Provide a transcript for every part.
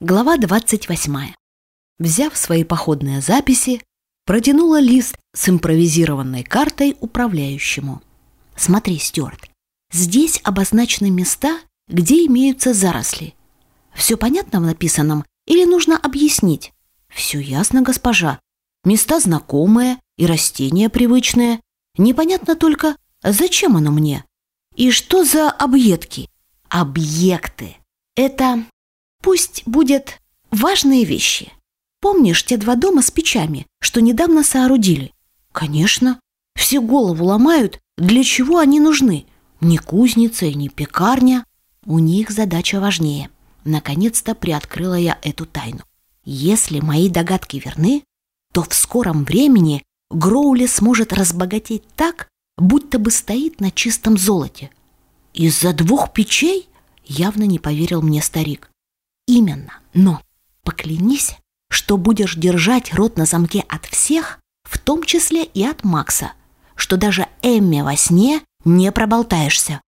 Глава 28. Взяв свои походные записи, протянула лист с импровизированной картой управляющему. Смотри, Стюарт, здесь обозначены места, где имеются заросли. Все понятно в написанном или нужно объяснить? Все ясно, госпожа. Места знакомые и растения привычные. Непонятно только, зачем оно мне? И что за объедки? Объекты. Это Пусть будет важные вещи. Помнишь те два дома с печами, что недавно соорудили? Конечно. Все голову ломают, для чего они нужны. Ни кузница ни пекарня. У них задача важнее. Наконец-то приоткрыла я эту тайну. Если мои догадки верны, то в скором времени Гроули сможет разбогатеть так, будто бы стоит на чистом золоте. Из-за двух печей явно не поверил мне старик. Именно. Но поклянись, что будешь держать рот на замке от всех, в том числе и от Макса, что даже Эмме во сне не проболтаешься.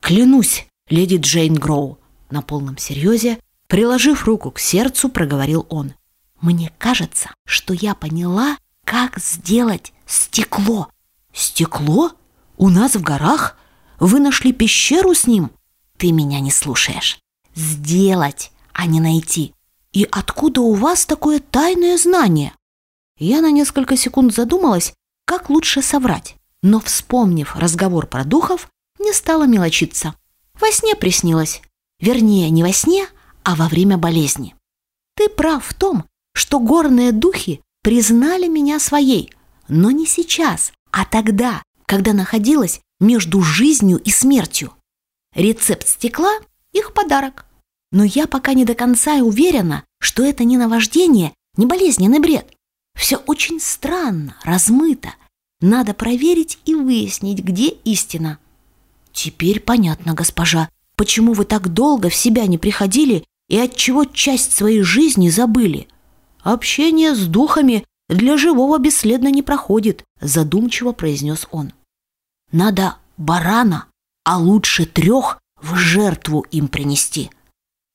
Клянусь, леди Джейн Гроу, на полном серьезе, приложив руку к сердцу, проговорил он. Мне кажется, что я поняла, как сделать стекло. Стекло? У нас в горах? Вы нашли пещеру с ним? Ты меня не слушаешь. Сделать а не найти. И откуда у вас такое тайное знание? Я на несколько секунд задумалась, как лучше соврать, но, вспомнив разговор про духов, не стала мелочиться. Во сне приснилось. Вернее, не во сне, а во время болезни. Ты прав в том, что горные духи признали меня своей, но не сейчас, а тогда, когда находилась между жизнью и смертью. Рецепт стекла – их подарок. Но я пока не до конца уверена, что это не наваждение, не болезненный бред. Все очень странно, размыто. Надо проверить и выяснить, где истина. Теперь понятно, госпожа, почему вы так долго в себя не приходили и от чего часть своей жизни забыли. Общение с духами для живого бесследно не проходит, задумчиво произнес он. Надо барана, а лучше трех в жертву им принести.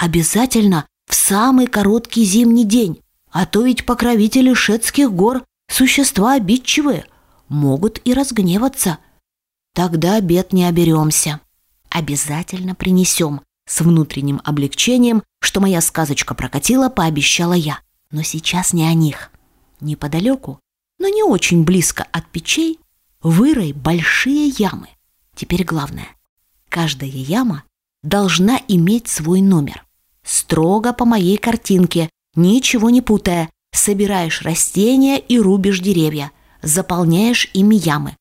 Обязательно в самый короткий зимний день, а то ведь покровители шетских гор – существа обидчивые, могут и разгневаться. Тогда бед не оберемся. Обязательно принесем. С внутренним облегчением, что моя сказочка прокатила, пообещала я. Но сейчас не о них. Неподалеку, но не очень близко от печей, вырой большие ямы. Теперь главное. Каждая яма должна иметь свой номер. Строго по моей картинке, ничего не путая. Собираешь растения и рубишь деревья. Заполняешь ими ямы.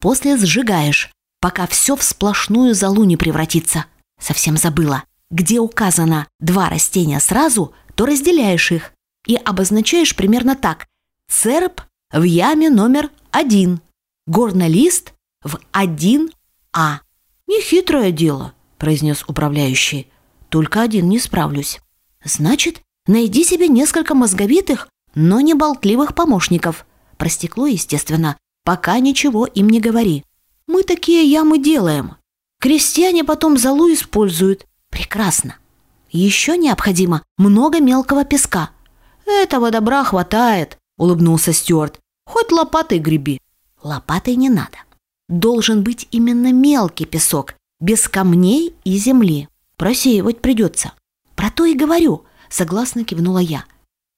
После сжигаешь, пока все в сплошную залу не превратится. Совсем забыла. Где указано два растения сразу, то разделяешь их и обозначаешь примерно так. Церб в яме номер один. Горный лист в 1А. «Нехитрое дело», – произнес управляющий. Только один не справлюсь. Значит, найди себе несколько мозговитых, но не болтливых помощников. Про стекло, естественно, пока ничего им не говори. Мы такие ямы делаем. Крестьяне потом залу используют. Прекрасно. Еще необходимо много мелкого песка. Этого добра хватает, улыбнулся Стюарт. Хоть лопатой греби. Лопатой не надо. Должен быть именно мелкий песок, без камней и земли. Просеивать придется. Про то и говорю, согласно кивнула я.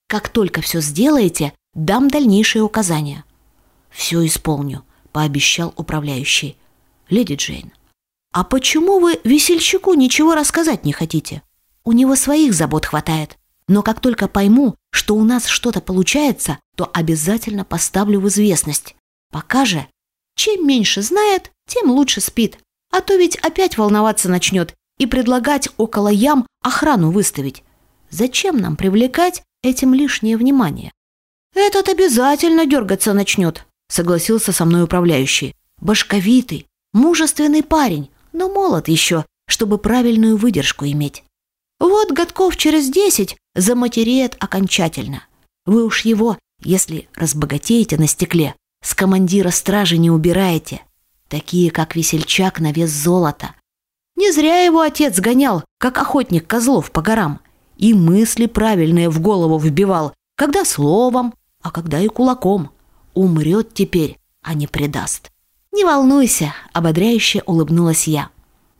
Как только все сделаете, дам дальнейшие указания. Все исполню, пообещал управляющий. Леди Джейн, а почему вы весельчаку ничего рассказать не хотите? У него своих забот хватает. Но как только пойму, что у нас что-то получается, то обязательно поставлю в известность. Пока же, чем меньше знает, тем лучше спит. А то ведь опять волноваться начнет и предлагать около ям охрану выставить. Зачем нам привлекать этим лишнее внимание? Этот обязательно дергаться начнет, согласился со мной управляющий. Башковитый, мужественный парень, но молод еще, чтобы правильную выдержку иметь. Вот годков через десять заматереет окончательно. Вы уж его, если разбогатеете на стекле, с командира стражи не убираете. Такие, как весельчак на вес золота. Не зря его отец гонял, как охотник козлов по горам. и мысли правильные в голову вбивал, когда словом, а когда и кулаком. Умрет теперь, а не предаст. «Не волнуйся», — ободряюще улыбнулась я.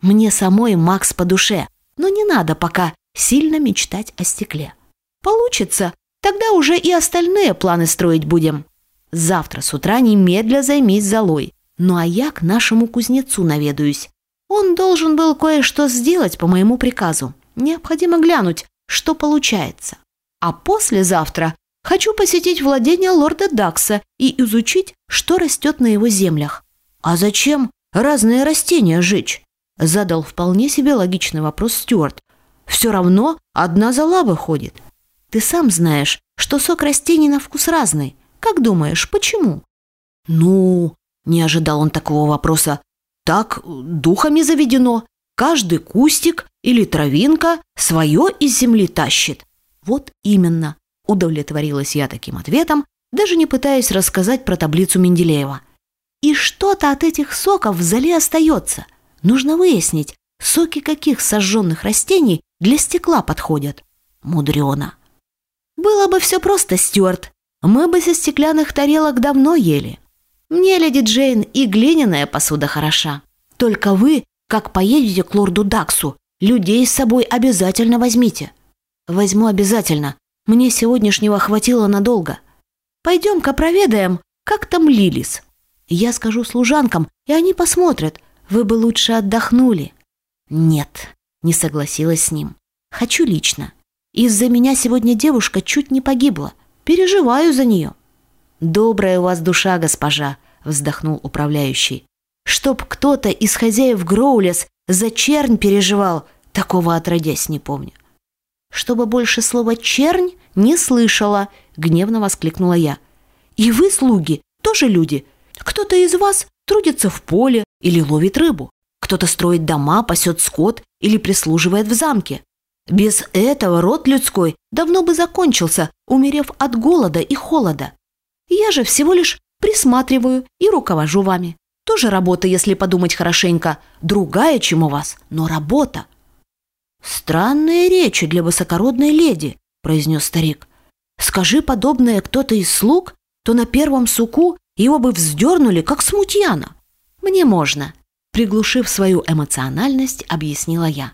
«Мне самой Макс по душе, но не надо пока сильно мечтать о стекле. Получится, тогда уже и остальные планы строить будем. Завтра с утра немедля займись золой. Ну а я к нашему кузнецу наведаюсь. Он должен был кое-что сделать по моему приказу. Необходимо глянуть, что получается. А послезавтра хочу посетить владение лорда Дакса и изучить, что растет на его землях. А зачем разные растения жечь? Задал вполне себе логичный вопрос Стюарт. Все равно одна зола выходит. Ты сам знаешь, что сок растений на вкус разный. Как думаешь, почему? Ну, не ожидал он такого вопроса. Так духами заведено. Каждый кустик или травинка свое из земли тащит. Вот именно, удовлетворилась я таким ответом, даже не пытаясь рассказать про таблицу Менделеева. И что-то от этих соков в зале остается. Нужно выяснить, соки каких сожженных растений для стекла подходят. Мудрено. Было бы все просто, Стюарт. Мы бы со стеклянных тарелок давно ели. Мне, леди Джейн, и глиняная посуда хороша. Только вы, как поедете к лорду Даксу, людей с собой обязательно возьмите. Возьму обязательно. Мне сегодняшнего хватило надолго. Пойдем-ка проведаем, как там Лилис. Я скажу служанкам, и они посмотрят. Вы бы лучше отдохнули. Нет, не согласилась с ним. Хочу лично. Из-за меня сегодня девушка чуть не погибла. Переживаю за нее. «Добрая у вас душа, госпожа», — вздохнул управляющий. «Чтоб кто-то из хозяев Гроулес за чернь переживал, такого отродясь не помню». «Чтобы больше слова «чернь» не слышала», — гневно воскликнула я. «И вы, слуги, тоже люди. Кто-то из вас трудится в поле или ловит рыбу. Кто-то строит дома, пасет скот или прислуживает в замке. Без этого род людской давно бы закончился, умерев от голода и холода. Я же всего лишь присматриваю и руковожу вами. Тоже работа, если подумать хорошенько. Другая, чем у вас, но работа. «Странные речи для высокородной леди», – произнес старик. «Скажи подобное кто-то из слуг, то на первом суку его бы вздернули, как смутьяна». «Мне можно», – приглушив свою эмоциональность, объяснила я.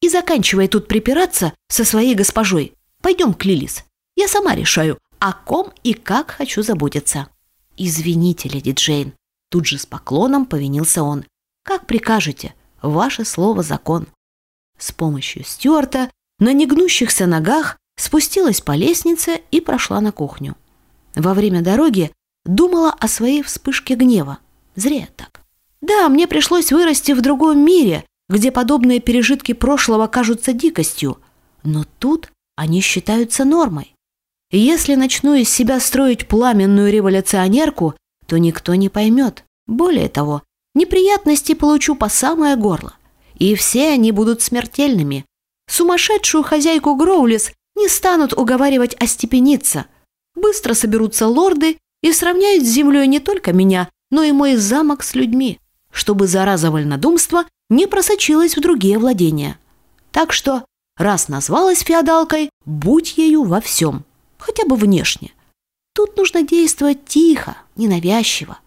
«И заканчивай тут припираться со своей госпожой. Пойдем к Лилис. Я сама решаю, о ком и как хочу заботиться. Извините, леди Джейн, тут же с поклоном повинился он. Как прикажете, ваше слово закон. С помощью Стюарта на негнущихся ногах спустилась по лестнице и прошла на кухню. Во время дороги думала о своей вспышке гнева. Зря так. Да, мне пришлось вырасти в другом мире, где подобные пережитки прошлого кажутся дикостью, но тут они считаются нормой. Если начну из себя строить пламенную революционерку, то никто не поймет. Более того, неприятности получу по самое горло. И все они будут смертельными. Сумасшедшую хозяйку Гроулис не станут уговаривать остепениться. Быстро соберутся лорды и сравняют с землей не только меня, но и мой замок с людьми, чтобы зараза вольнодумства не просочилась в другие владения. Так что, раз назвалась феодалкой, будь ею во всем хотя бы внешне. Тут нужно действовать тихо, ненавязчиво.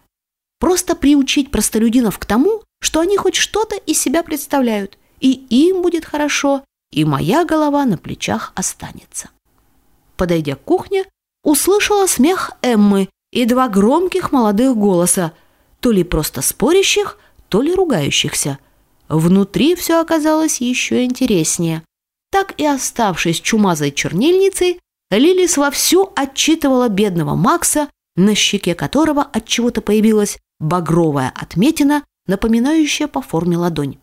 Просто приучить простолюдинов к тому, что они хоть что-то из себя представляют, и им будет хорошо, и моя голова на плечах останется. Подойдя к кухне, услышала смех Эммы и два громких молодых голоса, то ли просто спорящих, то ли ругающихся. Внутри все оказалось еще интереснее. Так и оставшись чумазой чернильницей, Лилис вовсю отчитывала бедного Макса, на щеке которого от чего-то появилась багровая отметина, напоминающая по форме ладонь.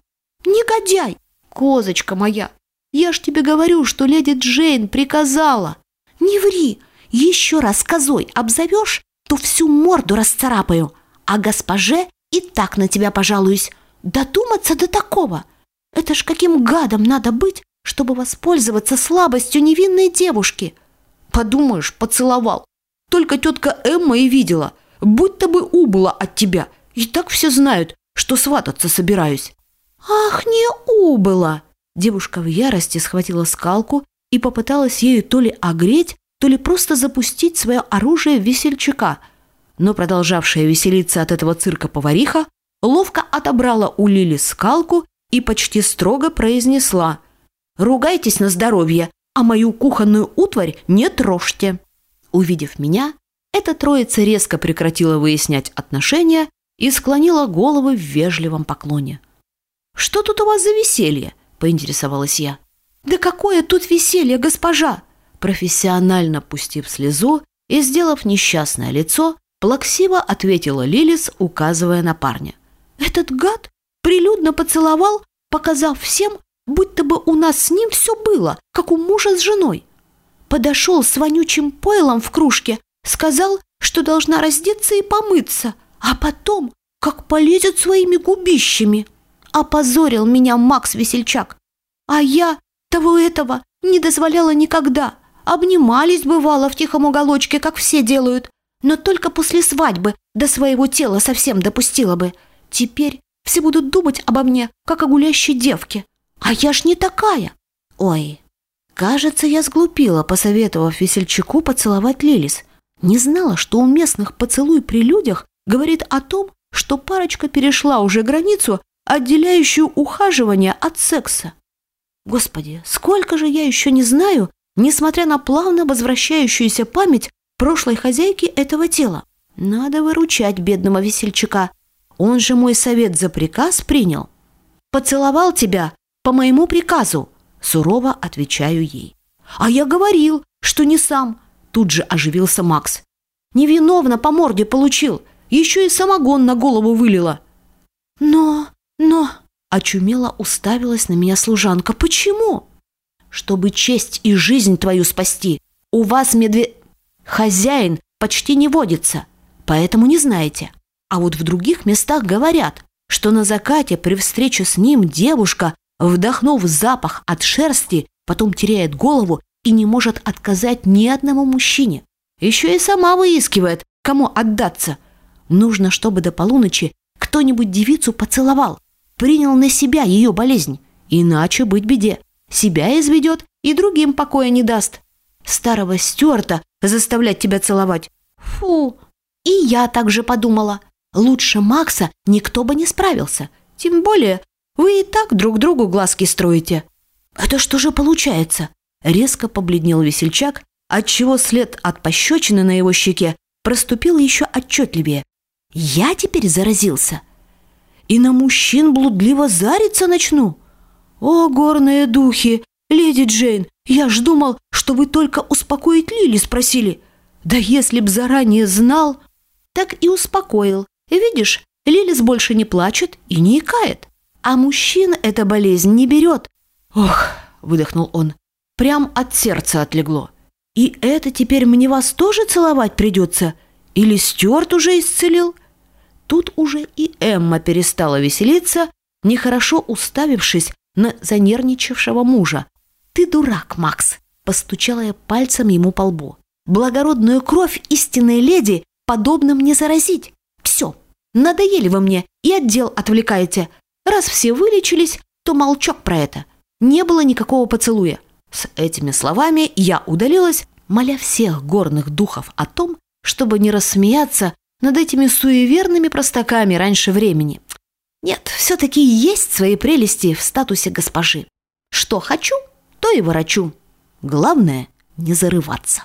«Негодяй! Козочка моя! Я ж тебе говорю, что леди Джейн приказала!» «Не ври! Еще раз козой обзовешь, то всю морду расцарапаю, а госпоже и так на тебя пожалуюсь. Додуматься до такого! Это ж каким гадом надо быть, чтобы воспользоваться слабостью невинной девушки!» Подумаешь, поцеловал. Только тетка Эмма и видела, будто бы убыла от тебя. И так все знают, что свататься собираюсь. Ах, не убыла! Девушка в ярости схватила скалку и попыталась ею то ли огреть, то ли просто запустить свое оружие в весельчака. Но продолжавшая веселиться от этого цирка повариха ловко отобрала у Лили скалку и почти строго произнесла «Ругайтесь на здоровье, а мою кухонную утварь не трожьте». Увидев меня, эта троица резко прекратила выяснять отношения и склонила головы в вежливом поклоне. «Что тут у вас за веселье?» – поинтересовалась я. «Да какое тут веселье, госпожа!» Профессионально пустив слезу и сделав несчастное лицо, плаксиво ответила Лилис, указывая на парня. «Этот гад прилюдно поцеловал, показав всем, будто бы у нас с ним все было, как у мужа с женой. Подошел с вонючим пойлом в кружке, сказал, что должна раздеться и помыться, а потом, как полезет своими губищами. Опозорил меня Макс Весельчак. А я того этого не дозволяла никогда. Обнимались, бывало, в тихом уголочке, как все делают. Но только после свадьбы до своего тела совсем допустила бы. Теперь все будут думать обо мне, как о гулящей девке. А я ж не такая. Ой, кажется, я сглупила, посоветовав весельчаку поцеловать Лилис. Не знала, что у местных поцелуй при людях говорит о том, что парочка перешла уже границу, отделяющую ухаживание от секса. Господи, сколько же я еще не знаю, несмотря на плавно возвращающуюся память прошлой хозяйки этого тела. Надо выручать бедного весельчака. Он же мой совет за приказ принял. Поцеловал тебя по моему приказу, сурово отвечаю ей. А я говорил, что не сам. Тут же оживился Макс. Невиновно по морде получил, еще и самогон на голову вылила. Но, но, очумело уставилась на меня служанка. Почему? Чтобы честь и жизнь твою спасти. У вас медве... Хозяин почти не водится, поэтому не знаете. А вот в других местах говорят, что на закате при встрече с ним девушка, вдохнув запах от шерсти, потом теряет голову и не может отказать ни одному мужчине. Еще и сама выискивает, кому отдаться. Нужно, чтобы до полуночи кто-нибудь девицу поцеловал, принял на себя ее болезнь. Иначе быть беде. Себя изведет и другим покоя не даст. Старого Стюарта заставлять тебя целовать. Фу! И я так же подумала. Лучше Макса никто бы не справился. Тем более, вы и так друг другу глазки строите. Это что же получается? Резко побледнел весельчак, отчего след от пощечины на его щеке проступил еще отчетливее. Я теперь заразился. И на мужчин блудливо зариться начну. О, горные духи! Леди Джейн, я ж думал, что вы только успокоить Лили спросили. Да если б заранее знал, так и успокоил. Видишь, Лилис больше не плачет и не икает. А мужчин эта болезнь не берет. Ох, выдохнул он, прям от сердца отлегло. И это теперь мне вас тоже целовать придется? Или Стюарт уже исцелил? Тут уже и Эмма перестала веселиться, нехорошо уставившись на занервничавшего мужа. «Ты дурак, Макс!» – постучала я пальцем ему по лбу. «Благородную кровь истинной леди подобным не заразить. Все, надоели вы мне и отдел отвлекаете. Раз все вылечились, то молчок про это. Не было никакого поцелуя». С этими словами я удалилась, моля всех горных духов о том, чтобы не рассмеяться над этими суеверными простаками раньше времени. Нет, все-таки есть свои прелести в статусе госпожи. Что хочу, то и ворочу. Главное – не зарываться.